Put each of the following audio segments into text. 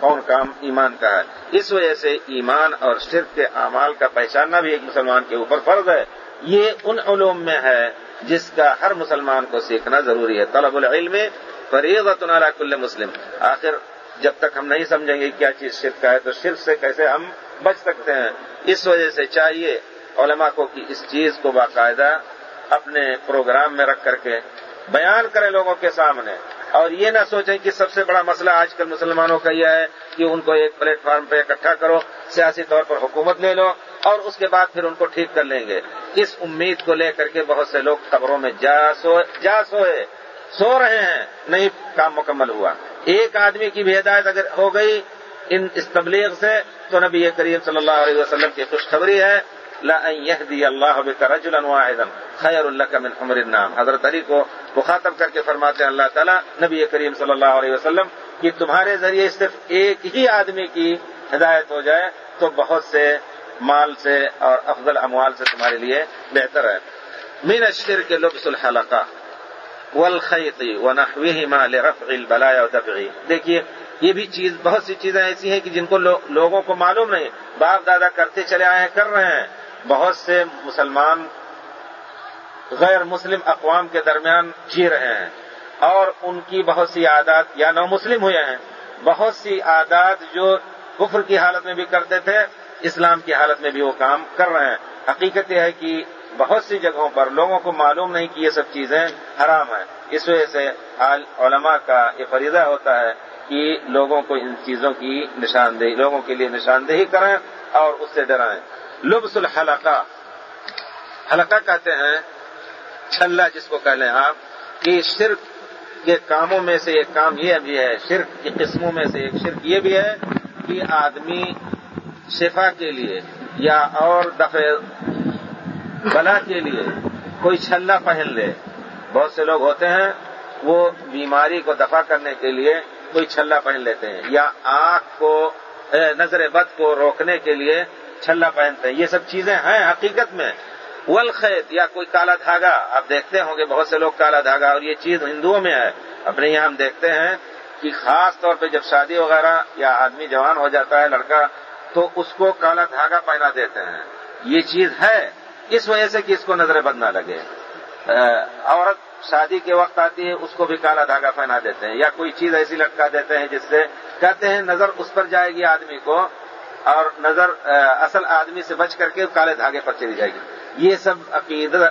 کون کام ایمان کا ہے۔ اس وجہ سے ایمان اور شرک کے اعمال کا پہچاننا بھی ایک مسلمان کے اوپر فرض ہے۔ یہ ان علوم میں ہے جس کا ہر مسلمان کو سیکھنا ضروری ہے۔ طلب العلم فریض علی کل مسلم۔ آخر جب تک ہم نہیں سمجھیں گے کیا چیز شرک کا ہے تو شرک سے کیسے ہم بچ سکتے ہیں؟ اس وجہ سے چاہیے علماء کو کہ اس چیز کو باقاعدہ اپنے پروگرام میں رکھ کر کے بیان کریں لوگوں کے سامنے۔ اور یہ نہ سوچیں کہ سب سے بڑا مسئلہ آج کل مسلمانوں کا یہ ہے کہ ان کو ایک پلیٹ فارم پہ اکٹھا کرو، سیاسی طور پر حکومت لے لو اور اس کے بعد پھر ان کو ٹھیک کر لیں گے۔ اس امید کو لے کر کے بہت سے لوگ خبروں میں جا سو جا سوئے، سو رہے ہیں، نہیں، کام مکمل ہوا۔ ایک آدمی کی بھی ہدایت اگر ہو گئی ان اس تبلیغ سے تو نبی کریم صلی اللہ علیہ وسلم کی خوشخبری ہے، لا يهدي الله بك رجلا واحدا خير لك من حمر النام. حضرت علی کو مخاطب کر کے فرماتے ہیں اللہ تعالیٰ، نبی کریم صلی اللہ علیہ وسلم، کہ تمہارے ذریعے صرف ایک ہی آدمی کی ہدایت ہو جائے تو بہت سے مال سے اور افضل اموال سے تمہارے لیے بہتر ہے۔ من الشرك لبس الحلقہ والخيط ونحوهما لرفع البلاء ودفعه دیکھیے، یہ بھی چیز، بہت سی چیزیں ایسی ہیں کہ جن کو لوگوں کو معلوم نہیں۔ باپ دادا کرتے چلے آئے ہیں، کر رہے ہیں۔ بہت سے مسلمان غیر مسلم اقوام کے درمیان جی رہے ہیں اور ان کی بہت سی عادات، یا نو مسلم ہوئے ہیں، بہت سی عادات جو کفر کی حالت میں بھی کرتے تھے، اسلام کی حالت میں بھی وہ کام کر رہے ہیں۔ حقیقت یہ ہے کہ بہت سی جگہوں پر لوگوں کو معلوم نہیں کہ یہ سب چیزیں حرام ہیں۔ اس وجہ سے علماء کا یہ فریضہ ہوتا ہے کہ لوگوں کو ان چیزوں کی نشاندہی، لوگوں کے لیے نشاندہی کریں اور اس سے ڈرائیں۔ لبس الحلقہ، حلقہ کہتے ہیں چھلا جس کو کہہ لیں آپ، کہ شرک کے کاموں میں سے ایک کام یہ بھی ہے، شرک کی قسموں میں سے ایک شرک یہ بھی ہے کہ آدمی شفا کے لیے یا اور دفع بلا کے لیے کوئی چھلا پہن لے۔ بہت سے لوگ ہوتے ہیں، وہ بیماری کو دفع کرنے کے لیے کوئی چھلا پہن لیتے ہیں یا آنکھ کو نظر بد کو روکنے کے لیے چھلا پہنتے ہیں۔ یہ سب چیزیں ہیں حقیقت میں۔ ولخیت یا کوئی کالا دھاگا۔ آپ دیکھتے ہوں گے بہت سے لوگ کالا دھاگا، اور یہ چیز ہندوؤں میں ہے۔ اپنے یہاں ہم دیکھتے ہیں کہ خاص طور پہ جب شادی وغیرہ یا آدمی جوان ہو جاتا ہے، لڑکا، تو اس کو کالا دھاگا پہنا دیتے ہیں۔ یہ چیز ہے۔ اس وجہ سے کہ اس کو نظر بد نہ لگے۔ عورت شادی کے وقت آتی ہے، اس کو بھی کالا دھاگا پہنا دیتے ہیں۔ یا کوئی چیز ایسی لٹکا دیتے ہیں جس سے کہتے ہیں نظر اس پر جائے گی آدمی کو، اور نظر اصل آدمی سے بچ کر کے کالے دھاگے پر چلی جائے گی۔ یہ سب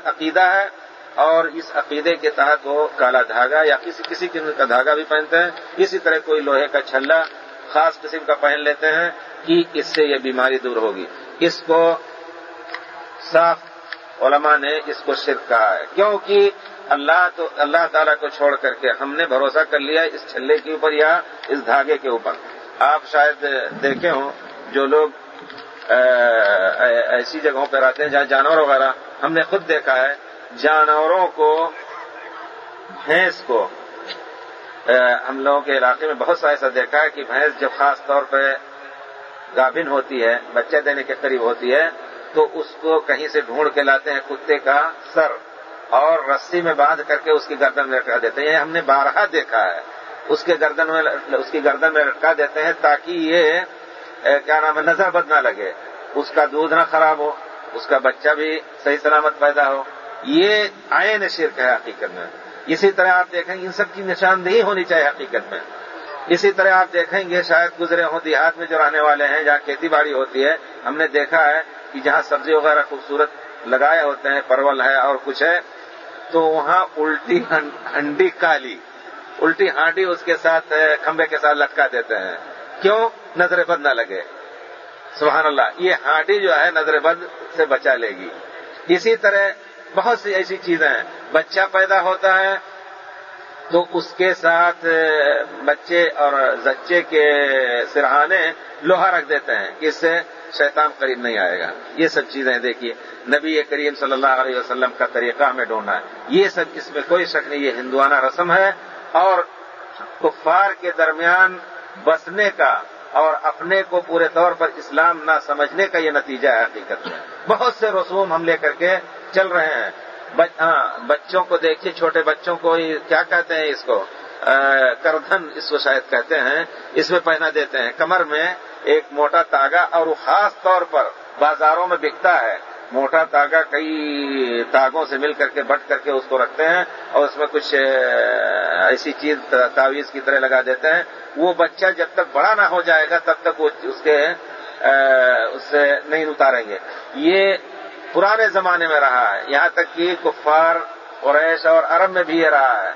عقیدہ ہے اور اس عقیدے کے تحت وہ کالا دھاگا یا کسی کسی قسم کا دھاگا بھی پہنتے ہیں۔ اسی طرح کوئی لوہے کا چھلا خاص قسم کا پہن لیتے ہیں کہ اس سے یہ بیماری دور ہوگی۔ اس کو صاف علماء نے اس کو شرک کہا ہے۔ کیونکہ اللہ تو، اللہ تعالیٰ کو چھوڑ کر کے ہم نے بھروسہ کر لیا اس چھلے کے اوپر یا اس دھاگے کے اوپر۔ آپ شاید دیکھے ہوں جو لوگ ایسی جگہوں پہ رہتے ہیں جہاں جانور وغیرہ، ہم نے خود دیکھا ہے، جانوروں کو، بھینس کو ہم لوگوں کے علاقے میں بہت سا ایسا دیکھا ہے کہ بھینس جب خاص طور پہ گابن ہوتی ہے، بچہ دینے کے قریب ہوتی ہے، تو اس کو کہیں سے ڈھونڈ کے لاتے ہیں کتے کا سر اور رسی میں باندھ کر کے اس کی گردن میں لٹکا دیتے ہیں۔ ہم نے بارہا دیکھا ہے۔ اس کے گردن میں، اس کی گردن میں لٹکا دیتے ہیں تاکہ یہ کیا نام ہے نظر بد نہ لگے۔ اس کا دودھ نہ خراب ہو، اس کا بچہ بھی صحیح سلامت پیدا ہو۔ یہ آئین شرک ہے حقیقت میں۔ اسی طرح آپ دیکھیں گے، ان سب کی نشاندہی ہونی چاہیے حقیقت میں۔ اسی طرح آپ دیکھیں گے، شاید گزرے ہوں، دیہات میں جو رہنے والے ہیں، جہاں کھیتی باڑی ہوتی ہے، ہم نے دیکھا ہے کہ جہاں سبزی وغیرہ خوبصورت لگائے ہوتے ہیں، پرول ہے اور کچھ ہے، تو وہاں الٹی ہنڈی کالی۔ الٹی ہانڈی اس کے ساتھ کھمبے کے ساتھ لٹکا دیتے ہیں۔ کیوں نظر بد نہ لگے؟ سبحان اللہ، یہ ہانڈی جو ہے نظر بد سے بچا لے گی۔ اسی طرح بہت سی ایسی چیزیں ہیں۔ بچہ پیدا ہوتا ہے تو اس کے ساتھ بچے اور زچے کے سرہانے لوہا رکھ دیتے ہیں۔ اس سے شیطان قریب نہیں آئے گا۔ یہ سب چیزیں دیکھیے۔ نبی کریم صلی اللہ علیہ وسلم کا طریقہ ہمیں ڈھونڈنا ہے۔ یہ سب اس میں کوئی شک نہیں، یہ ہندوانہ رسم ہے۔ اور کفار کے درمیان بسنے کا اور اپنے کو پورے طور پر اسلام نہ سمجھنے کا یہ نتیجہ ہے حقیقت میں۔ بہت سے رسوم ہم لے کر کے چل رہے ہیں۔ ہاں بچوں کو دیکھیے، چھوٹے بچوں کو کیا کہتے ہیں اس کو؟ کردھن اس کو شاید کہتے ہیں۔ اس میں پہنا دیتے ہیں۔ کمر میں ایک موٹا تاگا اور وہ خاص طور پر بازاروں میں بکتا ہے۔ موٹا تاگا کئی تاگوں سے مل کر کے بٹ کر کے اس کو رکھتے ہیں اور اس میں کچھ ایسی چیز تعویذ کی طرح لگا دیتے ہیں۔ وہ بچہ جب تک بڑا نہ ہو جائے گا تب تک وہ اس کے اس سے نہیں اتاریں گے۔ یہ پرانے زمانے میں رہا ہے۔ یہاں تک کہ کفار، قریش اور عرب میں بھی یہ رہا ہے۔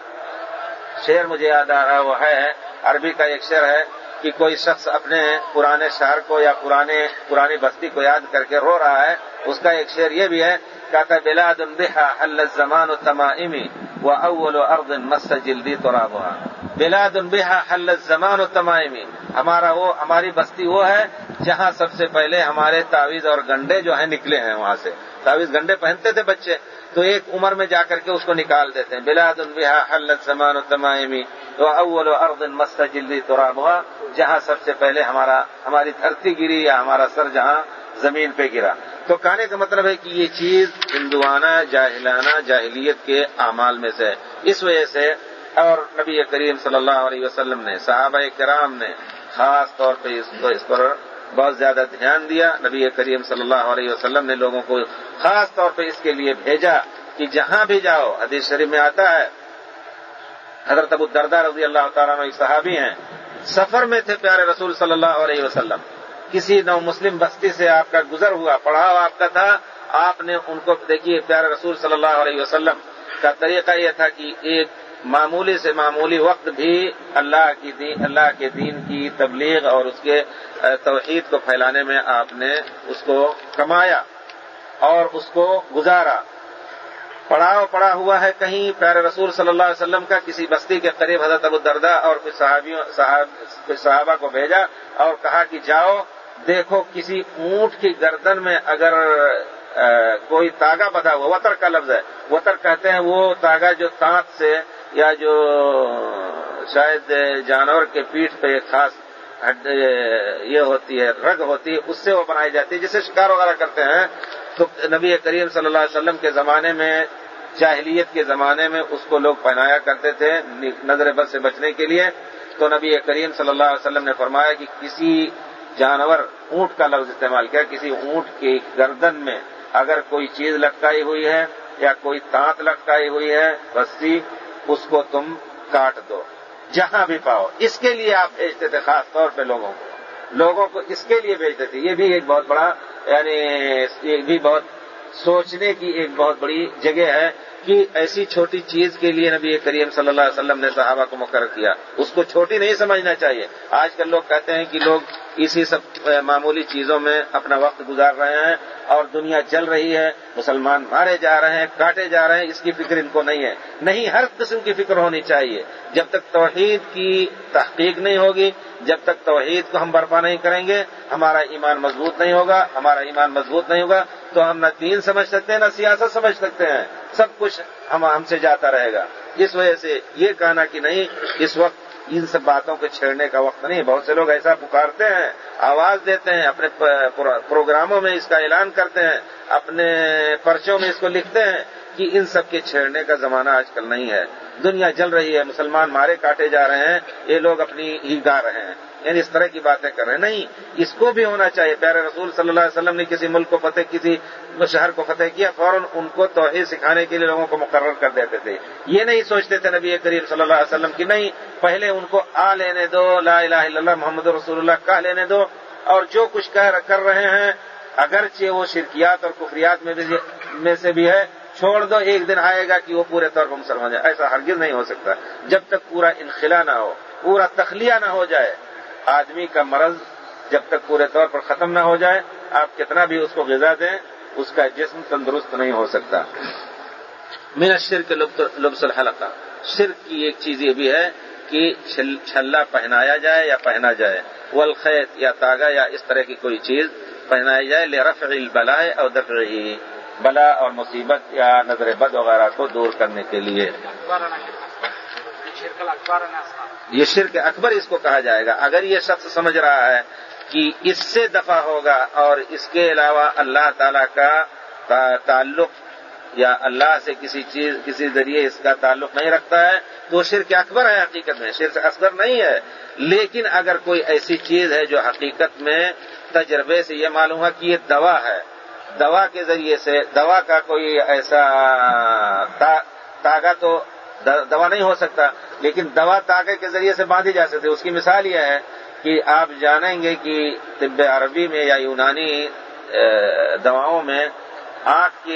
شعر مجھے یاد آ رہا ہے وہ ہے، عربی کا ایک شعر ہے۔ کہ کوئی شخص اپنے پرانے شہر کو یا پرانے پرانی بستی کو یاد کر کے رو رہا ہے، اس کا ایک شعر یہ بھی ہے، کہتا ہے، بلاد بحا حل زمان و تمامی و اول و اردن مس جلدی تو رابا بلاد بحا حل زمان و تمامی ہمارا وہ، ہماری بستی وہ ہے جہاں سب سے پہلے ہمارے تعویذ اور گنڈے جو ہیں نکلے ہیں وہاں سے۔ تعویذ گنڈے پہنتے تھے بچے، تو ایک عمر میں جا کر کے اس کو نکال دیتے ہیں۔ بلاد البحا حلت زمان و تمائمی تو اول و اردن مست جلدی تو جہاں سب سے پہلے ہمارا، ہماری دھرتی گری یا ہمارا سر جہاں زمین پہ گرا۔ تو کہنے کا مطلب ہے کہ یہ چیز ہندوانہ، جاہلانہ، جاہلیت کے اعمال میں سے اس وجہ سے اور نبی کریم صلی اللہ علیہ وسلم نے، صحابہ کرام نے، خاص طور پہ اس پر بہت زیادہ دھیان دیا۔ نبی کریم صلی اللہ علیہ وسلم نے لوگوں کو خاص طور پہ اس کے لیے بھیجا کہ جہاں بھی جاؤ، حدیث شریف میں آتا ہے۔ حضرت ابو دردار رضی اللہ تعالیٰ صحابی ہیں۔ سفر میں تھے پیارے رسول صلی اللہ علیہ وسلم۔ کسی نو مسلم بستی سے آپ کا گزر ہوا، پڑھاؤ آپ کا تھا۔ آپ نے ان کو، دیکھیے پیارے رسول صلی اللہ علیہ وسلم کا طریقہ یہ تھا کہ ایک معمولی سے معمولی وقت بھی اللہ کی دین اللہ کے دین کی تبلیغ اور اس کے توحید کو پھیلانے میں آپ نے اس کو کمایا اور اس کو گزارا۔ پڑاؤ پڑا ہوا ہے کہیں پیارے رسول صلی اللہ علیہ وسلم کا کسی بستی کے قریب حضرت ابو دردا اور کچھ صحابیوں کچھ صحابہ کو بھیجا اور کہا کہ جاؤ، دیکھو کسی اونٹ کی گردن میں اگر کوئی تاگا بدا ہوا وطر کا لفظ ہے۔ وطر کہتے ہیں وہ تاگا جو تانت سے یا جو شاید جانور کے پیٹھ پہ ایک خاص یہ ہوتی ہے، رگ ہوتی ہے، اس سے وہ بنائی جاتی ہے، جسے شکار وغیرہ کرتے ہیں۔ تو نبی کریم صلی اللہ علیہ وسلم کے زمانے میں، جاہلیت کے زمانے میں اس کو لوگ پہنایا کرتے تھے نظر بد سے بچنے کے لیے۔ تو نبی کریم صلی اللہ علیہ وسلم نے فرمایا کہ کسی جانور اونٹ کا لفظ استعمال کیا، کسی اونٹ کی گردن میں اگر کوئی چیز لٹکائی ہوئی ہے یا کوئی تانت لٹکائی ہوئی ہے رسی اس کو تم کاٹ دو۔ جہاں بھی پاؤ، اس کے لیے آپ بھیجتے تھے خاص طور پہ لوگوں کو۔ لوگوں کو اس کے لیے بھیجتے تھے۔ یہ بھی ایک بہت بڑا یعنی یہ بھی بہت سوچنے کی ایک بہت بڑی جگہ ہے کہ ایسی چھوٹی چیز کے لیے نبی کریم صلی اللہ علیہ وسلم نے صحابہ کو مقرر کیا۔ اس کو چھوٹی نہیں سمجھنا چاہیے۔ آج کل لوگ کہتے ہیں کہ لوگ اسی سب معمولی چیزوں میں اپنا وقت گزار رہے ہیں اور دنیا چل رہی ہے، مسلمان مارے جا رہے ہیں، کاٹے جا رہے ہیں، اس کی فکر ان کو نہیں ہے۔ نہیں، ہر قسم کی فکر ہونی چاہیے۔ جب تک توحید کی تحقیق نہیں ہوگی، جب تک توحید کو ہم برپا نہیں کریں گے، ہمارا ایمان مضبوط نہیں ہوگا، ہمارا ایمان مضبوط نہیں ہوگا، تو ہم نہ دین سمجھ سکتے ہیں، نہ سیاست سمجھ سکتے ہیں۔ سب کچھ ہم ہم سے جاتا رہے گا۔ اس وجہ سے یہ کہنا کہ نہیں، اس وقت ان سب باتوں کو چھیڑنے کا وقت نہیں بہت سے لوگ ایسا پکارتے ہیں، آواز دیتے ہیں، اپنے پروگراموں میں اس کا اعلان کرتے ہیں، اپنے پرچوں میں اس کو لکھتے ہیں کہ ان سب کے چھیڑنے کا زمانہ آج کل نہیں ہے۔ دنیا جل رہی ہے، مسلمان مارے کاٹے جا رہے ہیں، یہ لوگ اپنی ہی گا رہے ہیں۔ یعنی اس طرح کی باتیں کر رہے ہیں۔ نہیں، اس کو بھی ہونا چاہیے۔ پیارے رسول صلی اللہ علیہ وسلم نے کسی ملک کو فتح کسی شہر کو فتح کیا، فوراً ان کو توحید سکھانے کے لیے لوگوں کو مقرر کر دیتے تھے۔ یہ نہیں سوچتے تھے نبی کریم صلی اللہ علیہ وسلم کی نہیں، پہلے ان کو آ لینے دو، لا الہ الا اللہ، محمد رسول اللہ کہہ لینے دو۔ اور جو کچھ کر رہے ہیں، اگرچہ وہ شرکیات اور کفریات میں سے بھی ہے، چھوڑ دو، ایک دن آئے گا کہ وہ پورے طور پر مسلمان جائے ایسا ہرگز نہیں ہو سکتا۔ جب تک پورا انخلا نہ ہو، پورا تخلیہ نہ ہو جائے آدمی کا مرض جب تک پورے طور پر ختم نہ ہو جائے، آپ کتنا بھی اس کو غذا دیں، اس کا جسم تندرست نہیں ہو سکتا۔ میرا شرک لبس الحلقہ۔ شرک کی ایک چیز یہ بھی ہے کہ چھلا پہنایا جائے یا پہنا جائے۔ والخیت یا تاگا یا اس طرح کی کوئی چیز پہنائی جائے لے رفع اور دفع بلا اور مصیبت یا نظر بد وغیرہ کو دور کرنے کے لیے۔ یہ شرک اکبر اس کو کہا جائے گا۔ اگر یہ شخص سمجھ رہا ہے کہ اس سے دفع ہوگا اور اس کے علاوہ اللہ تعالی کا تعلق یا اللہ سے کسی چیز کسی ذریعے اس کا تعلق نہیں رکھتا ہے، تو شرک اکبر ہے، حقیقت میں شرک اصغر نہیں ہے۔ لیکن اگر کوئی ایسی چیز ہے جو حقیقت میں تجربے سے یہ معلوم ہے کہ یہ دوا ہے، دوا کے ذریعے سے، دوا کا کوئی ایسا تاگا تو دوا نہیں ہو سکتا۔ لیکن دوا تاغے کے ذریعے سے باندھی جا سکتی۔ اس کی مثال یہ ہے کہ آپ جانیں گے کہ طب عربی میں یا یونانی دواؤں میں آنکھ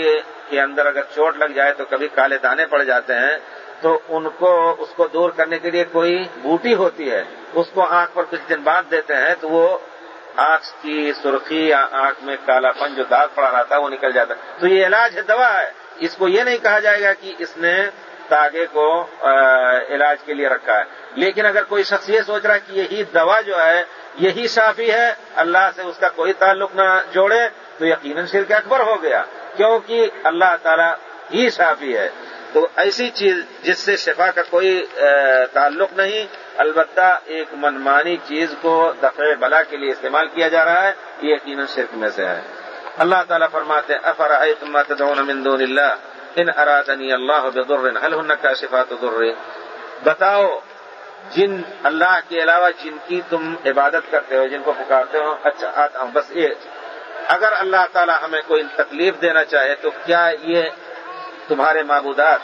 کے اندر اگر چوٹ لگ جائے تو کبھی کالے دانے پڑ جاتے ہیں۔ تو ان کو اس کو دور کرنے کے لیے کوئی بوٹی ہوتی ہے۔ اس کو آنکھ پر کچھ دن بعد دیتے ہیں تو وہ آنکھ کی سرخی یا آنکھ میں کالا پن جو داغ پڑا رہتا ہے وہ نکل جاتا ہے۔ تو یہ علاج ہے، دوا ہے۔ اس کو یہ نہیں کہا جائے گا کہ اس نے تاگے کو علاج کے لیے رکھا ہے۔ لیکن اگر کوئی شخص یہ سوچ رہا ہے کہ یہی دوا جو ہے، یہی شافی ہے، اللہ سے اس کا کوئی تعلق نہ جوڑے، تو یقیناً شرک اکبر ہو گیا۔ کیونکہ اللہ تعالیٰ ہی شافی ہے۔ تو ایسی چیز جس سے شفا کا کوئی تعلق نہیں، البتہ ایک منمانی چیز کو دفع بلا کے لیے استعمال کیا جا رہا ہے، یہ یقیناً شرک میں سے ہے۔ اللہ تعالیٰ فرماتے افر من دون اللہ؟ ان ارادنی اللہ بضر، هل هن كاشفات ضر؟ بتاؤ، جن اللہ کے علاوہ جن کی تم عبادت کرتے ہو، جن کو پکارتے ہو اچھا آتا ہوں، بس یہ۔ اگر اللہ تعالیٰ ہمیں کوئی تکلیف دینا چاہے، تو کیا یہ تمہارے معبودات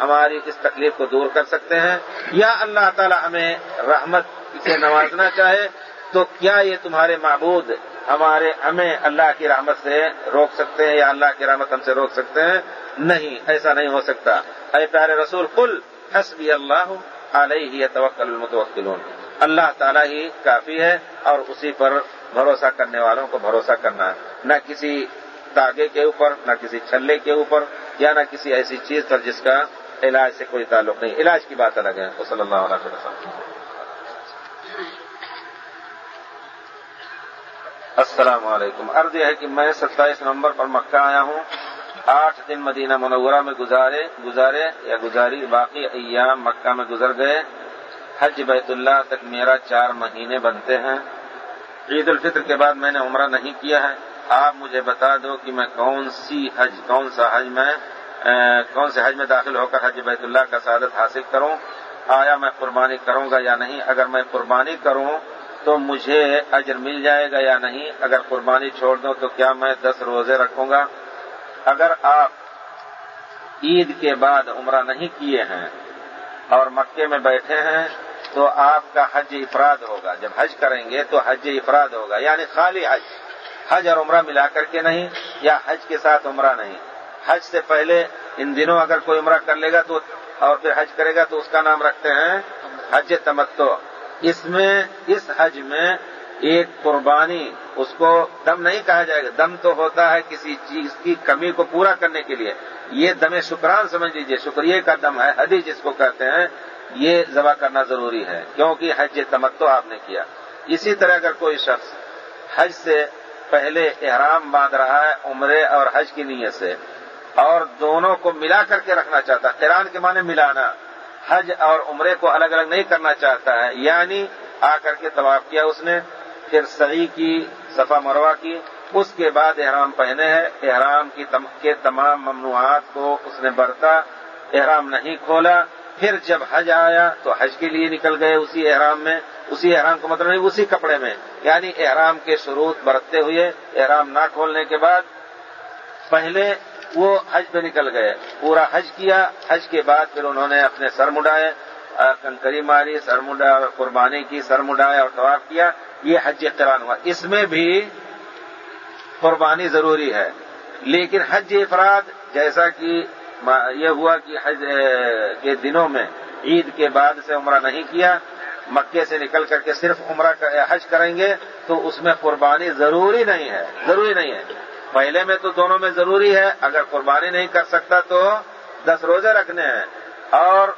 ہماری اس تکلیف کو دور کر سکتے ہیں؟ یا اللہ تعالیٰ ہمیں رحمت سے نوازنا چاہے، تو کیا یہ تمہارے معبود ہمارے ہمیں اللہ کی رحمت سے روک سکتے ہیں یا اللہ کی رحمت ہم سے روک سکتے ہیں؟ نہیں، ایسا نہیں ہو سکتا۔ اے پیارے رسول کل حسبی اللہ علیہ توکل المتوکلون۔ اللہ تعالیٰ ہی کافی ہے اور اسی پر بھروسہ کرنے والوں کو بھروسہ کرنا ہے۔ نہ کسی تاگے کے اوپر، نہ کسی چھلے کے اوپر، یا نہ کسی ایسی چیز پر جس کا علاج سے کوئی تعلق نہیں۔ علاج کی بات الگ ہے۔ وہ صلی اللہ علیہ وسلم۔ السلام علیکم۔ عرض یہ ہے کہ میں ستائیس نومبر پر مکہ آیا ہوں۔ آٹھ دن مدینہ منورہ میں گزارے گزارے یا گزاری باقی ایام مکہ میں گزر گئے۔ حج بیت اللہ تک میرا چار مہینے بنتے ہیں۔ عید الفطر کے بعد میں نے عمرہ نہیں کیا ہے۔ آپ مجھے بتا دو کہ میں کون سی حج، کون سا حج میں کون سے حج میں داخل ہو کر حج بیت اللہ کا سعادت حاصل کروں؟ آیا میں قربانی کروں گا یا نہیں؟ اگر میں قربانی کروں تو مجھے اجر مل جائے گا یا نہیں؟ اگر قربانی چھوڑ دوں تو کیا میں دس روزے رکھوں گا؟ اگر آپ عید کے بعد عمرہ نہیں کیے ہیں اور مکے میں بیٹھے ہیں تو آپ کا حج افراد ہوگا۔ جب حج کریں گے تو حج افراد ہوگا۔ یعنی خالی حج۔ حج اور عمرہ ملا کر کے نہیں یا حج کے ساتھ عمرہ نہیں۔ حج سے پہلے ان دنوں اگر کوئی عمرہ کر لے گا تو اور پھر حج کرے گا تو اس کا نام رکھتے ہیں حج تمتو اس میں، اس حج میں ایک قربانی، اس کو دم نہیں کہا جائے گا۔ دم تو ہوتا ہے کسی چیز کی کمی کو پورا کرنے کے لیے۔ یہ دم شکران سمجھ لیجیے شکریہ کا دم ہے۔ حدی جس کو کہتے ہیں، یہ ذبح کرنا ضروری ہے، کیونکہ حج تمتو آپ نے کیا۔ اسی طرح اگر کوئی شخص حج سے پہلے احرام باندھ رہا ہے، عمرے اور حج کی نیت سے، اور دونوں کو ملا کر کے رکھنا چاہتا ہے ایران کے معنی ملانا حج اور عمرے کو الگ الگ نہیں کرنا چاہتا ہے۔ یعنی آ کر کے طواف کیا اس نے، پھر صحیح کی، صفا مروا کی، اس کے بعد احرام پہنے ہیں۔ احرام کی تم، کے تمام ممنوعات کو اس نے برتا، احرام نہیں کھولا۔ پھر جب حج آیا تو حج کے لیے نکل گئے اسی احرام میں۔ اسی احرام کو مطلب نہیں، اسی کپڑے میں۔ یعنی احرام کے شروط برتتے ہوئے احرام نہ کھولنے کے بعد پہلے وہ حج پہ نکل گئے۔ پورا حج کیا۔ حج کے بعد پھر انہوں نے اپنے سر مڈائے کنکری ماری، سر مڈا، قربانی کی، سر مڈایا اور طواف کیا۔ یہ حج اختران ہوا۔ اس میں بھی قربانی ضروری ہے۔ لیکن حج افراد، جیسا کہ یہ ہوا کہ حج کے دنوں میں عید کے بعد سے عمرہ نہیں کیا، مکے سے نکل کر کے صرف عمرہ حج کریں گے، تو اس میں قربانی ضروری نہیں ہے۔ ضروری نہیں ہے۔ پہلے میں تو دونوں میں ضروری ہے اگر قربانی نہیں کر سکتا تو دس روزے رکھنے ہیں۔ اور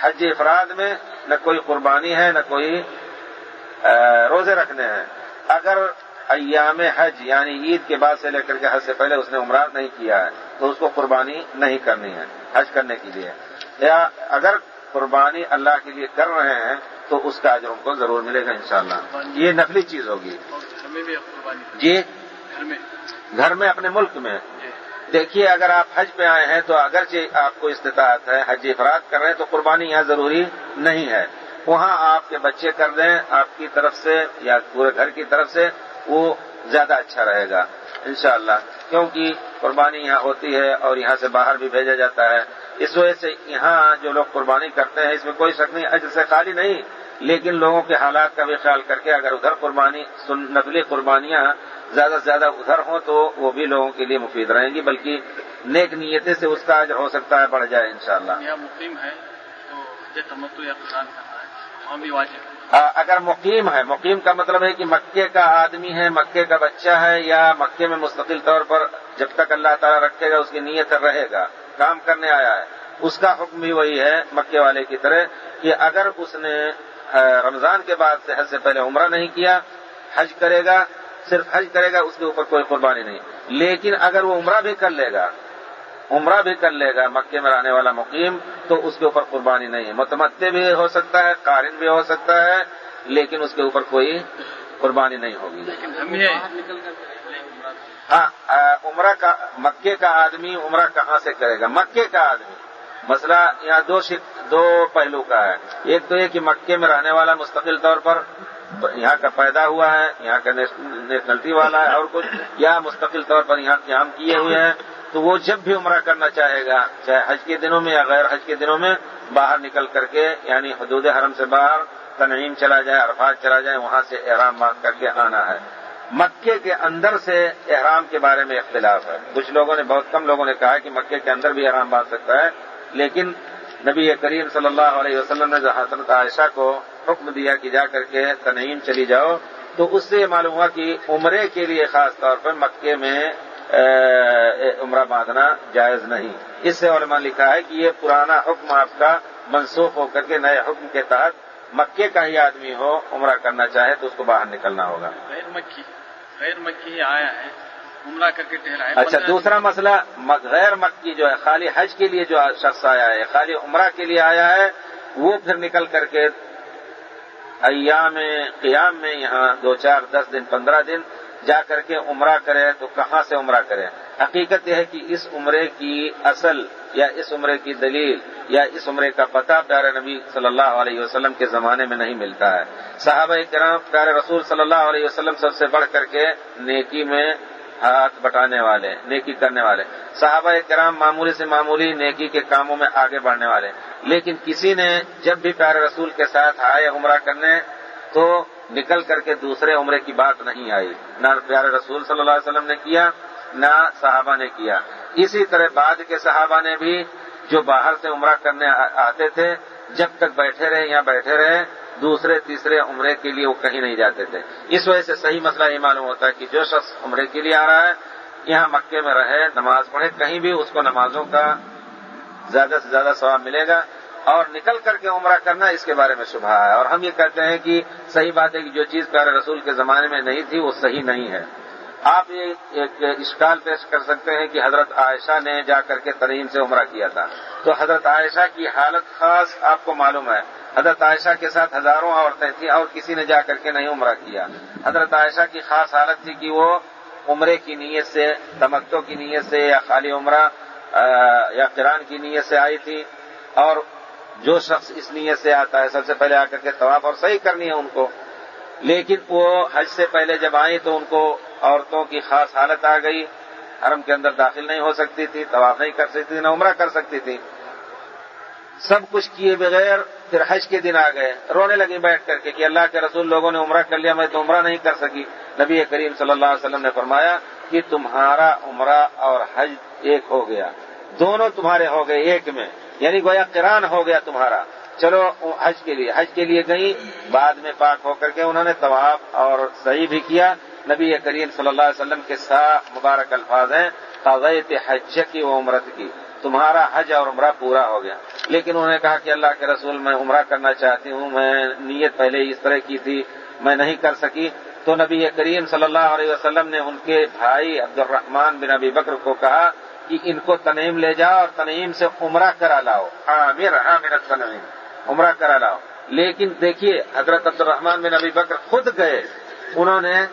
حج افراد میں نہ کوئی قربانی ہے نہ کوئی روزے رکھنے ہیں۔ اگر ایام حج یعنی عید کے بعد سے لے کر کے حج سے پہلے اس نے عمرہ نہیں کیا ہے تو اس کو قربانی نہیں کرنی ہے حج کرنے کے لیے۔ یا اگر قربانی اللہ کے لیے کر رہے ہیں تو اس کا اجر ان کو ضرور ملے گا انشاءاللہ۔ یہ نقلی چیز ہوگی۔ جی؟ گھر میں اپنے ملک میں۔ دیکھیے اگر آپ حج پہ آئے ہیں تو اگرچہ آپ کو استطاعت ہے، حج افراد کر رہے ہیں تو قربانی یہاں ضروری نہیں ہے۔ وہاں آپ کے بچے کر دیں، آپ کی طرف سے یا پورے گھر کی طرف سے، وہ زیادہ اچھا رہے گا۔ انشاءاللہ، کیونکہ قربانی یہاں ہوتی ہے اور یہاں سے باہر بھی بھیجا جاتا ہے۔ اس وجہ سے یہاں جو لوگ قربانی کرتے ہیں، اس میں کوئی شک نہیں اجر سے خالی نہیں۔ لیکن لوگوں کے حالات کا بھی خیال کر کے اگر ادھر قربانی نقلی قربانیاں زیادہ سے زیادہ ادھر ہوں تو وہ بھی لوگوں کے لیے مفید رہیں گی بلکہ نیک نیتیں سے اس کا اجر ہو سکتا ہے بڑھ جائے انشاءاللہ۔ یا مقیم ہے تو تمتو یا کرنا ہے وہاں بھی واجب اگر مقیم ہے مقیم کا مطلب ہے کہ مکے کا آدمی ہے مکے کا بچہ ہے یا مکے میں مستقل طور پر جب تک اللہ تعالیٰ رکھے گا اس کی نیت رہے گا کام کرنے آیا ہے۔ اس کا حکم بھی وہی ہے مکے والے کی طرح کہ اگر اس نے رمضان کے بعد سے حج سے پہلے عمرہ نہیں کیا حج کرے گا صرف حج کرے گا اس کے اوپر کوئی قربانی نہیں۔ لیکن اگر وہ عمرہ بھی کر لے گا عمرہ بھی کر لے گا مکے میں رہنے والا مقیم تو اس کے اوپر قربانی نہیں ہے۔ متمدے بھی ہو سکتا ہے قارن بھی ہو سکتا ہے لیکن اس کے اوپر کوئی قربانی نہیں ہوگی۔ ہاں عمرہ کا مکے کا آدمی عمرہ کہاں سے کرے گا؟ مکے کا آدمی۔ مسئلہ یہاں دو دو پہلو کا ہے۔ ایک تو یہ کہ مکے میں رہنے والا مستقل طور پر یہاں کا پیدا ہوا ہے، یہاں کا نیشنلٹی والا ہے اور کچھ، یا مستقل طور پر یہاں قیام کیے ہوئے ہیں۔ تو وہ جب بھی عمرہ کرنا چاہے گا، چاہے حج کے دنوں میں یا غیر حج کے دنوں میں، باہر نکل کر کے یعنی حدود حرم سے باہر تنعیم چلا جائے، عرفات چلا جائے، وہاں سے احرام باندھ کر کے آنا ہے۔ مکے کے اندر سے احرام کے بارے میں اختلاف ہے۔ کچھ لوگوں نے، بہت کم لوگوں نے کہا کہ مکے کے اندر بھی احرام باندھ سکتا ہے۔ لیکن نبی کریم صلی اللہ علیہ وسلم نے حضرت عائشہ کو حکم دیا کہ جا کر کے تنعیم چلی جاؤ، تو اس سے یہ معلوم ہوا کہ عمرے کے لیے خاص طور پر مکے میں عمرہ باندھنا جائز نہیں۔ اس سے علماء لکھا ہے کہ یہ پرانا حکم آپ کا منسوخ ہو کر کے نئے حکم کے تحت مکے کا ہی آدمی ہو، عمرہ کرنا چاہے تو اس کو باہر نکلنا ہوگا۔ غیر مکی غیر مکی آیا ہے۔ عمرہ کر کے اچھا دوسرا مسئلہ غیر مکی جو ہے خالی حج کے لیے جو شخص آیا ہے خالی عمرہ کے لیے آیا ہے وہ پھر نکل کر کے ایام قیام میں یہاں دو چار دس دن پندرہ دن جا کر کے عمرہ کرے تو کہاں سے عمرہ کرے؟ حقیقت یہ ہے کہ اس عمرے کی اصل یا اس عمرے کی دلیل یا اس عمرے کا پتہ پیارے نبی صلی اللہ علیہ وسلم کے زمانے میں نہیں ملتا ہے۔ صحابہ کرام پیارے رسول صلی اللہ علیہ وسلم سب سے بڑھ کر کے نیکی میں ہاتھ بٹانے والے، نیکی کرنے والے۔ صحابہ کرام معمولی سے معمولی نیکی کے کاموں میں آگے بڑھنے والے۔ لیکن کسی نے جب بھی پیارے رسول کے ساتھ آئے عمرہ کرنے، تو نکل کر کے دوسرے عمرے کی بات نہیں آئی۔ نہ پیارے رسول صلی اللہ علیہ وسلم نے کیا، نہ صحابہ نے کیا۔ اسی طرح بعد کے صحابہ نے بھی جو باہر سے عمرہ کرنے آتے تھے، جب تک بیٹھے رہے یا بیٹھے رہے دوسرے تیسرے عمرے کے لیے وہ کہیں نہیں جاتے تھے۔ اس وجہ سے صحیح مسئلہ یہ معلوم ہوتا ہے کہ جو شخص عمرے کے لیے آ رہا ہے، یہاں مکے میں رہے، نماز پڑھے، کہیں بھی اس کو نمازوں کا زیادہ سے زیادہ ثواب ملے گا۔ اور نکل کر کے عمرہ کرنا اس کے بارے میں شبہ ہے۔ اور ہم یہ کہتے ہیں کہ صحیح بات ہے کہ جو چیز پیارے رسول کے زمانے میں نہیں تھی، وہ صحیح نہیں ہے۔ آپ یہ ایک اشکال پیش کر سکتے ہیں کہ حضرت عائشہ نے جا کر کے ترین سے عمرہ کیا تھا۔ تو حضرت عائشہ کی حالت خاص آپ کو معلوم ہے۔ حضرت عائشہ کے ساتھ ہزاروں عورتیں تھیں اور کسی نے جا کر کے نہیں عمرہ کیا۔ حضرت عائشہ کی خاص حالت تھی کہ وہ عمرے کی نیت سے تمکتوں کی نیت سے یا خالی عمرہ یا کران کی نیت سے آئی تھی۔ اور جو شخص اس نیت سے آتا ہے، سب سے پہلے آ کر کے طواف اور صحیح کرنی ہے ان کو۔ لیکن وہ حج سے پہلے جب آئی تو ان کو عورتوں کی خاص حالت آ گئی۔ حرم کے اندر داخل نہیں ہو سکتی تھی، طواف نہیں کر سکتی تھی، نہ عمرہ کر سکتی تھی۔ سب کچھ کیے بغیر پھر حج کے دن آ گئے۔ رونے لگی بیٹھ کر کے کہ اللہ کے رسول لوگوں نے عمرہ کر لیا، میں تو عمرہ نہیں کر سکی۔ نبی کریم صلی اللہ علیہ وسلم نے فرمایا کہ تمہارا عمرہ اور حج ایک ہو گیا۔ دونوں تمہارے ہو گئے ایک میں۔ یعنی گویا کران ہو گیا تمہارا۔ چلو، حج کے لیے۔ حج کے لیے گئی بعد میں پاک ہو کر کے انہوں نے طواف اور صحیح بھی کیا۔ نبی کریم صلی اللہ علیہ وسلم کے ساتھ مبارک الفاظ ہیں، قضیت حج کی و عمرت کی۔ تمہارا حج اور عمرہ پورا ہو گیا۔ لیکن انہوں نے کہا کہ اللہ کے رسول میں عمرہ کرنا چاہتی ہوں، میں نیت پہلے اس طرح کی تھی، میں نہیں کر سکی۔ تو نبی کریم صلی اللہ علیہ وسلم نے ان کے بھائی عبد الرحمان بن ابی بکر کو کہا کہ ان کو تنعیم لے جاؤ اور تنعیم سے عمرہ کرا لاؤ۔ عامر عامر تنعیم عمرہ کرا لاؤ۔ لیکن دیکھیے، حضرت عبد الرحمان بن ابی بکر خود گئے۔ انہوں نے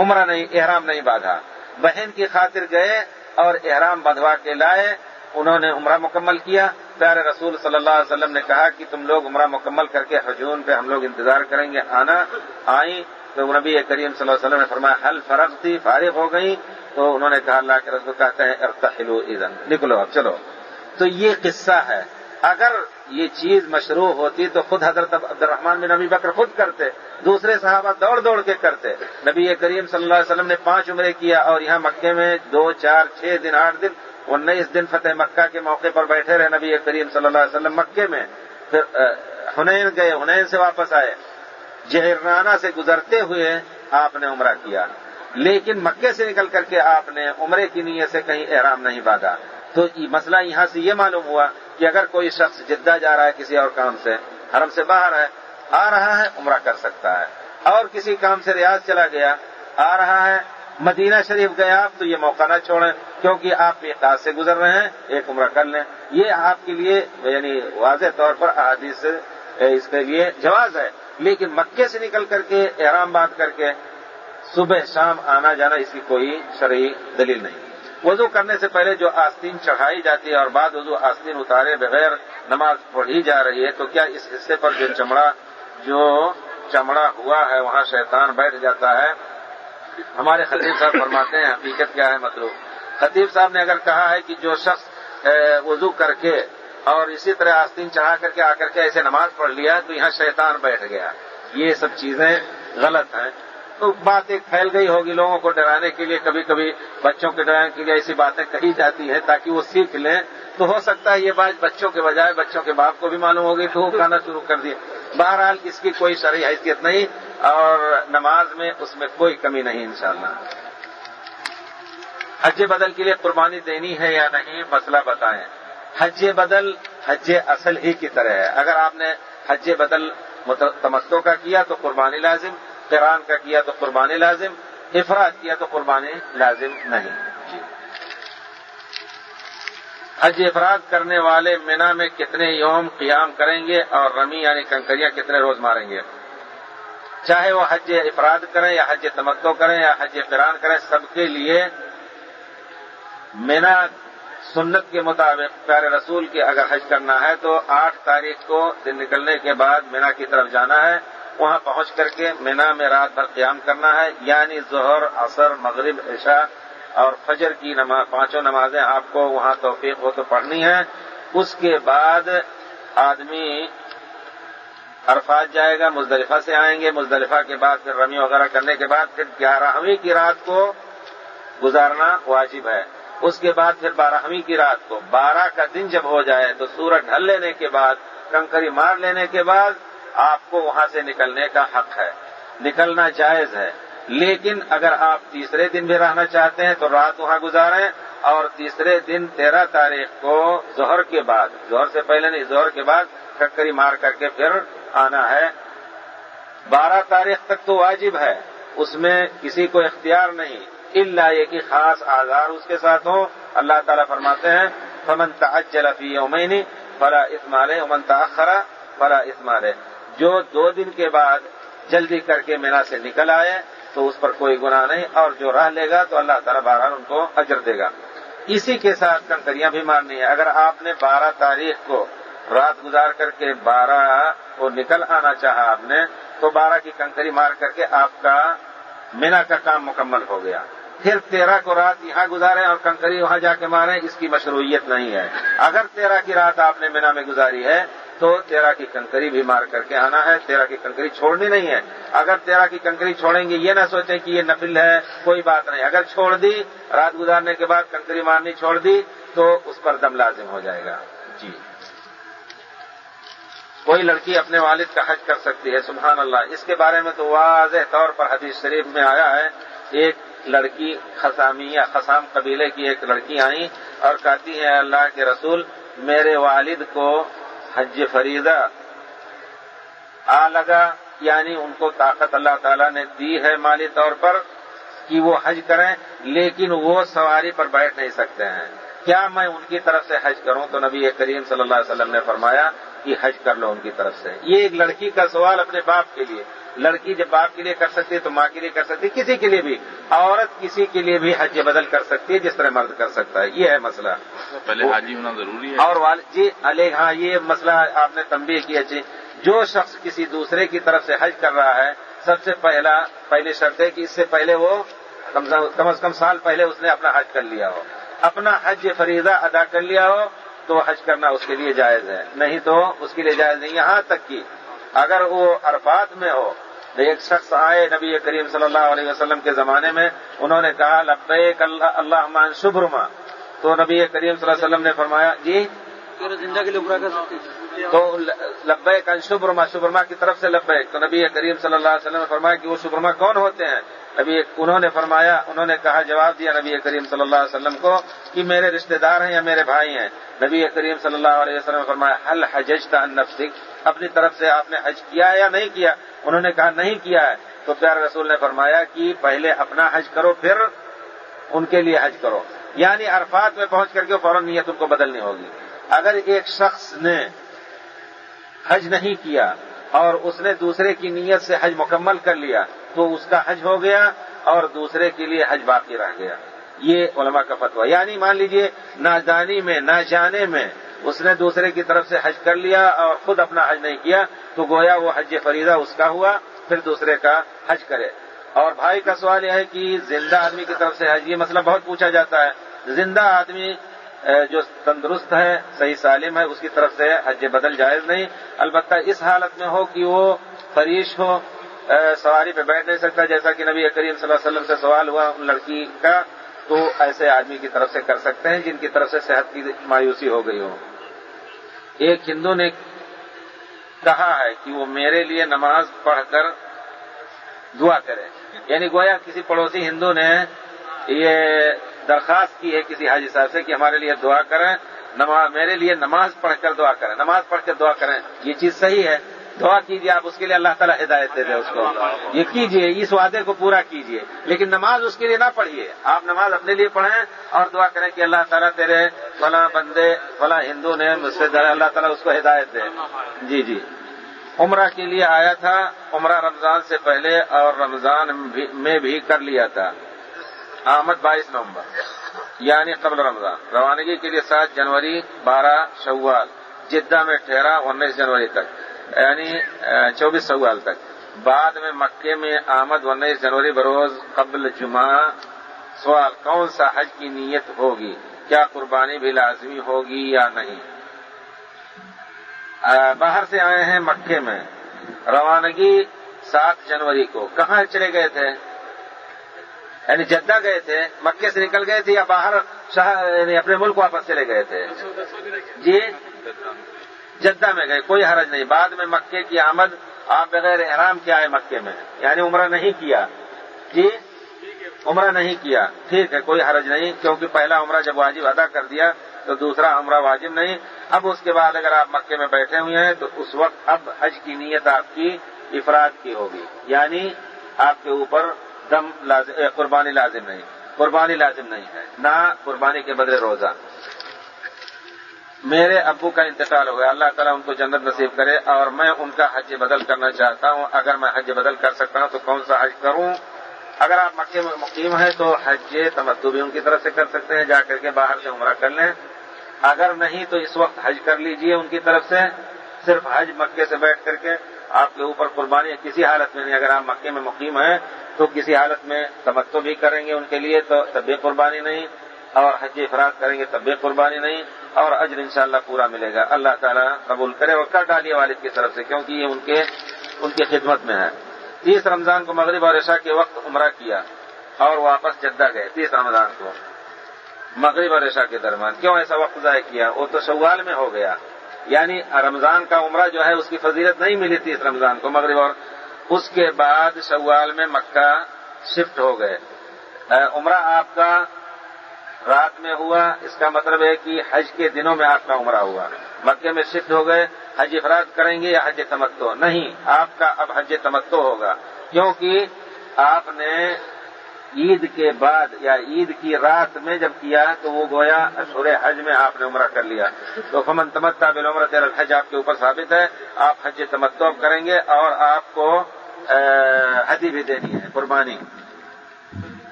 عمرہ نہیں، احرام نہیں باندھا۔ بہن کی خاطر گئے اور احرام بدھوا کے لائے، انہوں نے عمرہ مکمل کیا۔ پیارے رسول صلی اللہ علیہ وسلم نے کہا کہ تم لوگ عمرہ مکمل کر کے حجون پہ ہم لوگ انتظار کریں گے۔ آنا، آئیں۔ تو نبی کریم صلی اللہ علیہ وسلم نے فرمایا حل فرق تھی، فارغ ہو گئی تو انہوں نے کہا، اللہ کے رسول کہتے ہیں ارتحلو اذن۔ نکلو اب، چلو۔ تو یہ قصہ ہے۔ اگر یہ چیز مشروع ہوتی تو خود حضرت عبد الرحمان بن نبی بکر خود کرتے، دوسرے صحابہ دوڑ دوڑ کے کرتے۔ نبی کریم صلی اللہ علیہ وسلم نے پانچ عمرے کیا اور یہاں مکے میں دو، چار، چھ دن، آٹھ دن، انیس دن فتح مکہ کے موقع پر بیٹھے رہے نبی کریم صلی اللہ علیہ وسلم مکے میں۔ پھر ہنین گئے ہنین سے واپس آئے۔ جہرانہ سے گزرتے ہوئے آپ نے عمرہ کیا۔ لیکن مکے سے نکل کر کے آپ نے عمرے کی نیت سے کہیں احرام نہیں باندھا۔ تو مسئلہ یہاں سے یہ معلوم ہوا کہ اگر کوئی شخص جدہ جا رہا ہے کسی اور کام سے، حرم سے باہر ہے، آ رہا ہے، عمرہ کر سکتا ہے۔ اور کسی کام سے ریاض چلا گیا، آ رہا ہے، مدینہ شریف گیا تو یہ موقع نہ چھوڑیں، کیونکہ آپ ایک سے گزر رہے ہیں، ایک عمرہ کر لیں۔ یہ آپ کے لیے یعنی واضح طور پر احادیث اس کے لیے جواز ہے۔ لیکن مکے سے نکل کر کے، احرام باندھ کر کے، صبح شام آنا جانا، اس کی کوئی شرعی دلیل نہیں۔ وضو کرنے سے پہلے جو آستین چڑھائی جاتی ہے اور بعد وضو آستین اتارے بغیر نماز پڑھی جا رہی ہے، تو کیا اس حصے پر جو چمڑا جو چمڑا ہوا ہے، وہاں شیطان بیٹھ جاتا ہے؟ ہمارے خطیب صاحب فرماتے ہیں، حقیقت کیا ہے مطلوب؟ خطیب صاحب نے اگر کہا ہے کہ جو شخص وضو کر کے اور اسی طرح آستین چڑھا کر کے آ کر کے ایسے نماز پڑھ لیا تو یہاں شیطان بیٹھ گیا۔ یہ سب چیزیں غلط ہیں۔ بات ایک پھیل گئی ہوگی لوگوں کو ڈرانے کے لیے، کبھی کبھی بچوں کے ڈرانے کے لیے ایسی باتیں کہی جاتی ہیں تاکہ وہ سیکھ لیں۔ تو ہو سکتا ہے یہ بات بچوں کے بجائے بچوں کے باپ کو بھی معلوم ہوگی تو وہ کھانا شروع کر دیا۔ بہرحال اس کی کوئی شرعی حیثیت نہیں اور نماز میں اس میں کوئی کمی نہیں انشاءاللہ۔ حج بدل کے لیے قربانی دینی ہے یا نہیں، مسئلہ بتائیں۔ حج بدل حج اصل ہی کی طرح ہے۔ اگر آپ نے حج بدل تمستوں کا کیا تو قربانی لازم۔ قرآن کا کیا تو قربانی لازم، افراد کیا تو قربانی لازم نہیں۔ جی۔ حج افراد کرنے والے مینا میں کتنے یوم قیام کریں گے اور رمی یعنی کنکریاں کتنے روز ماریں گے؟ چاہے وہ حج افراد کریں یا حج تمتو کریں یا حج قرآن کریں، سب کے لیے مینا سنت کے مطابق پیارے رسول کے اگر حج کرنا ہے تو آٹھ تاریخ کو دن نکلنے کے بعد مینا کی طرف جانا ہے۔ وہاں پہنچ کر کے مینا میں رات بھر قیام کرنا ہے یعنی ظہر، عصر، مغرب، عشاء اور فجر کی نماز پانچوں نمازیں آپ کو وہاں توفیق ہو تو پڑھنی ہے اس کے بعد آدمی عرفات جائے گا، مزدلفہ سے آئیں گے۔ مزدلفہ کے بعد پھر رمی وغیرہ کرنے کے بعد پھر گیارہویں کی رات کو گزارنا واجب ہے۔ اس کے بعد پھر بارہویں کی رات کو، بارہ کا دن جب ہو جائے تو سورج ڈھل لینے کے بعد، کنکری مار لینے کے بعد آپ کو وہاں سے نکلنے کا حق ہے، نکلنا جائز ہے۔ لیکن اگر آپ تیسرے دن بھی رہنا چاہتے ہیں تو رات وہاں گزاریں اور تیسرے دن تیرہ تاریخ کو ظہر کے بعد، ظہر سے پہلے نہیں، ظہر کے بعد کنکری مار کر کے پھر آنا ہے۔ بارہ تاریخ تک تو واجب ہے، اس میں کسی کو اختیار نہیں۔ اللہ یہ کہ خاص آزار اس کے ساتھ ہوں اللہ تعالیٰ فرماتے ہیں، فمن تعجل فی یومین فلا اسمال امن تاخرا فلا اسمال جو دو دن کے بعد جلدی کر کے مینا سے نکل آئے، تو اس پر کوئی گناہ نہیں، اور جو راہ لے گا تو اللہ تعالیٰ بارہ ان کو اجر دے گا۔ اسی کے ساتھ کنکریاں بھی مارنی ہے اگر آپ نے بارہ تاریخ کو رات گزار کر کے بارہ کو نکل آنا چاہا آپ نے، تو بارہ کی کنکری مار کر کے آپ کا مینا کا کام مکمل ہو گیا۔ پھر تیرہ کو رات یہاں گزارے اور کنکری وہاں جا کے مارے، اس کی مشروعیت نہیں ہے۔ اگر تیرہ کی رات آپ نے مینا میں گزاری ہے تو تیرہ کی کنکری بھی مار کر کے آنا ہے، تیرہ کی کنکری چھوڑنی نہیں ہے۔ اگر تیرہ کی کنکری چھوڑیں گے، یہ نہ سوچیں کہ یہ نفل ہے، کوئی بات نہیں۔ اگر چھوڑ دی، رات گزارنے کے بعد کنکری مارنی چھوڑ دی، تو اس پر دم لازم ہو جائے گا۔ جی۔ کوئی لڑکی اپنے والد کا حج کر سکتی ہے، سبحان اللہ۔ اس کے بارے میں تو واضح طور پر حدیث شریف میں آیا ہے، ایک لڑکی خسامی یا خسام قبیلے کی ایک لڑکی آئی اور کہتی ہے اللہ کے رسول، میرے والد کو حج فریدہ آ لگا یعنی ان کو طاقت اللہ تعالیٰ نے دی ہے مالی طور پر کہ وہ حج کریں، لیکن وہ سواری پر بیٹھ نہیں سکتے ہیں۔ کیا میں ان کی طرف سے حج کروں؟ تو نبی کریم صلی اللہ علیہ وسلم نے فرمایا کہ حج کر لو ان کی طرف سے۔ یہ ایک لڑکی کا سوال اپنے باپ کے لیے۔ لڑکی جب باپ کے لیے کر سکتی ہے تو ماں کے لیے کر سکتی ہے کسی کے لیے بھی۔ عورت کسی کے لیے بھی حج بدل کر سکتی ہے جس طرح مرد کر سکتا ہے۔ یہ ہے مسئلہ۔ پہلے حاجی ہونا ضروری ہے۔ اور والد جی علیہ ہاں یہ مسئلہ آپ نے تنبیہ کیا جی۔ جو شخص کسی دوسرے کی طرف سے حج کر رہا ہے سب سے پہلا پہلی شرط ہے کہ اس سے پہلے وہ کم از کم سال پہلے اس نے اپنا حج کر لیا ہو۔ اپنا حج فریضہ ادا کر لیا ہو تو حج کرنا اس کے لیے جائز ہے۔ نہیں تو اس کے لیے جائز نہیں یہاں تک کہ اگر وہ عرفات میں ہو تو ایک شخص آئے نبی کریم صلی اللہ علیہ وسلم کے زمانے میں انہوں نے کہا لبیک اللہ اللہ شبرما۔ تو نبی کریم صلی اللہ علیہ وسلم نے فرمایا جی؟ زندہ کے لیے برا کر سکتے تو لبیک ان شبرما شبرما کی طرف سے لبیک۔ تو نبی کریم صلی اللہ علیہ وسلم نے فرمایا کہ وہ شبرما کون ہوتے ہیں؟ نبی، انہوں نے فرمایا، انہوں نے کہا، جواب دیا نبی کریم صلی اللہ علیہ وسلم کو کہ میرے رشتہ دار ہیں یا میرے بھائی ہیں؟ نبی کریم صلی اللہ علیہ وسلم نے فرمایا حل حجج کا نفسک؟ اپنی طرف سے آپ نے حج کیا ہے یا نہیں کیا؟ انہوں نے کہا، نہیں کیا ہے۔ تو پیار رسول نے فرمایا کہ پہلے اپنا حج کرو، پھر ان کے لیے حج کرو۔ یعنی عرفات میں پہنچ کر کے فوراً نیت ان کو بدلنی ہوگی۔ اگر ایک شخص نے حج نہیں کیا اور اس نے دوسرے کی نیت سے حج مکمل کر لیا تو اس کا حج ہو گیا اور دوسرے کے لیے حج باقی رہ گیا۔ یہ علماء کا فتویٰ۔ یعنی مان لیجیے نادانی میں، نہ جانے میں اس نے دوسرے کی طرف سے حج کر لیا اور خود اپنا حج نہیں کیا تو گویا وہ حج فریضہ اس کا ہوا، پھر دوسرے کا حج کرے۔ اور بھائی کا سوال یہ ہے کہ زندہ آدمی کی طرف سے حج، یہ مسئلہ بہت پوچھا جاتا ہے۔ زندہ آدمی جو تندرست ہے صحیح سالم ہے اس کی طرف سے حج بدل جائز نہیں۔ البتہ اس حالت میں ہو کہ وہ فریش ہو سواری پہ بیٹھ نہیں سکتا، جیسا کہ نبی کریم صلی اللہ علیہ وسلم سے سوال ہوا لڑکی کا، تو ایسے آدمی کی طرف سے کر سکتے ہیں جن کی طرف سے صحت کی مایوسی ہو گئی ہو۔ ایک ہندو نے کہا ہے کہ وہ میرے لیے نماز پڑھ کر دعا کرے۔ یعنی گویا کسی پڑوسی ہندو نے یہ درخواست کی ہے کسی حاجی صاحب سے کہ ہمارے لیے دعا کریں، نماز، میرے لیے نماز پڑھ کر دعا کریں، نماز پڑھ کر دعا کریں، یہ چیز صحیح ہے۔ دعا کیجیے، آپ اس کے لیے اللہ تعالیٰ ہدایت دے دے اس کو۔ یہ کیجیے، اس وعدے کو پورا کیجیے۔ لیکن نماز اس کے لیے نہ پڑھیے۔ آپ نماز اپنے لیے پڑھیں اور دعا کریں کہ اللہ تعالیٰ تیرے فلاں بندے، فلاں ہندو نے مجھ سے اللہ تعالیٰ اس کو ہدایت دے۔ جی جی۔ عمرہ کے لیے آیا تھا، عمرہ رمضان سے پہلے اور رمضان میں بھی کر لیا تھا۔ آمد بائیس نومبر یعنی قبل رمضان۔ روانگی کے لیے سات جنوری بارہ شوال، جدہ میں ٹھہرا انیس جنوری تک یعنی چوبیس سوال تک۔ بعد میں مکے میں آمد انیس جنوری بروز قبل جمعہ۔ سوال، کون سا حج کی نیت ہوگی؟ کیا قربانی بھی لازمی ہوگی یا نہیں؟ باہر سے آئے ہیں مکے میں۔ روانگی سات جنوری کو، کہاں چلے گئے تھے؟ یعنی جدہ گئے تھے، مکے سے نکل گئے تھے یا باہر یعنی اپنے ملک واپس چلے گئے تھے؟ جی؟ جدہ میں گئے، کوئی حرج نہیں۔ بعد میں مکے کی آمد، آپ بغیر احرام کے آئے مکے میں۔ یعنی عمرہ نہیں کیا۔ جی؟ عمرہ نہیں کیا۔ ٹھیک ہے، کوئی حرج نہیں، کیونکہ پہلا عمرہ جب واجب ادا کر دیا تو دوسرا عمرہ واجب نہیں۔ اب اس کے بعد اگر آپ مکے میں بیٹھے ہوئے ہیں تو اس وقت اب حج کی نیت آپ کی افراد کی ہوگی۔ یعنی آپ کے اوپر دم لازم قربانی لازم نہیں۔ قربانی لازم نہیں ہے۔ نہ قربانی کے بدلے روزہ۔ میرے ابو کا انتقال ہو گیا اللہ تعالیٰ ان کو جنت نصیب کرے اور میں ان کا حج بدل کرنا چاہتا ہوں۔ اگر میں حج بدل کر سکتا ہوں تو کون سا حج کروں؟ اگر آپ مکے میں مقیم ہیں تو حج تمدو بھی ان کی طرف سے کر سکتے ہیں، جا کر کے باہر سے عمرہ کر لیں۔ اگر نہیں تو اس وقت حج کر لیجیے ان کی طرف سے۔ صرف حج مکے سے بیٹھ کر کے۔ آپ کے اوپر قربانی کسی حالت میں نہیں۔ اگر آپ مکے میں مقیم ہیں تو کسی حالت میں تمتو بھی کریں گے ان کے لیے تو طبی قربانی نہیں، اور حج افراد کریں گے تب بھی قربانی نہیں، اور اجر انشاءاللہ پورا ملے گا۔ اللہ تعالیٰ قبول کرے اور کر ڈالیے والد کی طرف سے، کیونکہ یہ ان کے، ان کی خدمت میں ہے۔ تیس رمضان کو مغرب اور عشاء کے وقت عمرہ کیا اور واپس جدہ گئے۔ تیس رمضان کو۔ مغرب اور عشاء کے درمیان۔ کیوں ایسا وقت ضائع کیا؟ وہ تو شوال میں ہو گیا۔ یعنی رمضان کا عمرہ جو ہے اس کی فضیلت نہیں ملی تیس رمضان کو، مغرب اور اس کے بعد شوال میں مکہ شفٹ ہو گئے۔ عمرہ آپ کا رات میں ہوا، اس کا مطلب ہے کہ حج کے دنوں میں آپ کا عمرہ ہوا۔ مکے میں شفٹ ہو گئے، حج افراد کریں گے یا حج تمتو نہیں، آپ کا اب حج تمتو ہوگا۔ کیونکہ آپ نے عید کے بعد یا عید کی رات میں جب کیا تو وہ گویا اشور حج میں آپ نے عمرہ کر لیا۔ تو فمن تمتا بل عمر تیر آپ کے اوپر ثابت ہے، آپ حج تمتو کریں گے اور آپ کو حدی بھی دینی ہے، قربانی۔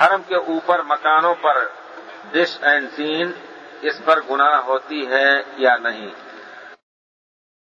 حرم کے اوپر مکانوں پر ڈش اینڈ سین، اس پر گناہ ہوتی ہے یا نہیں؟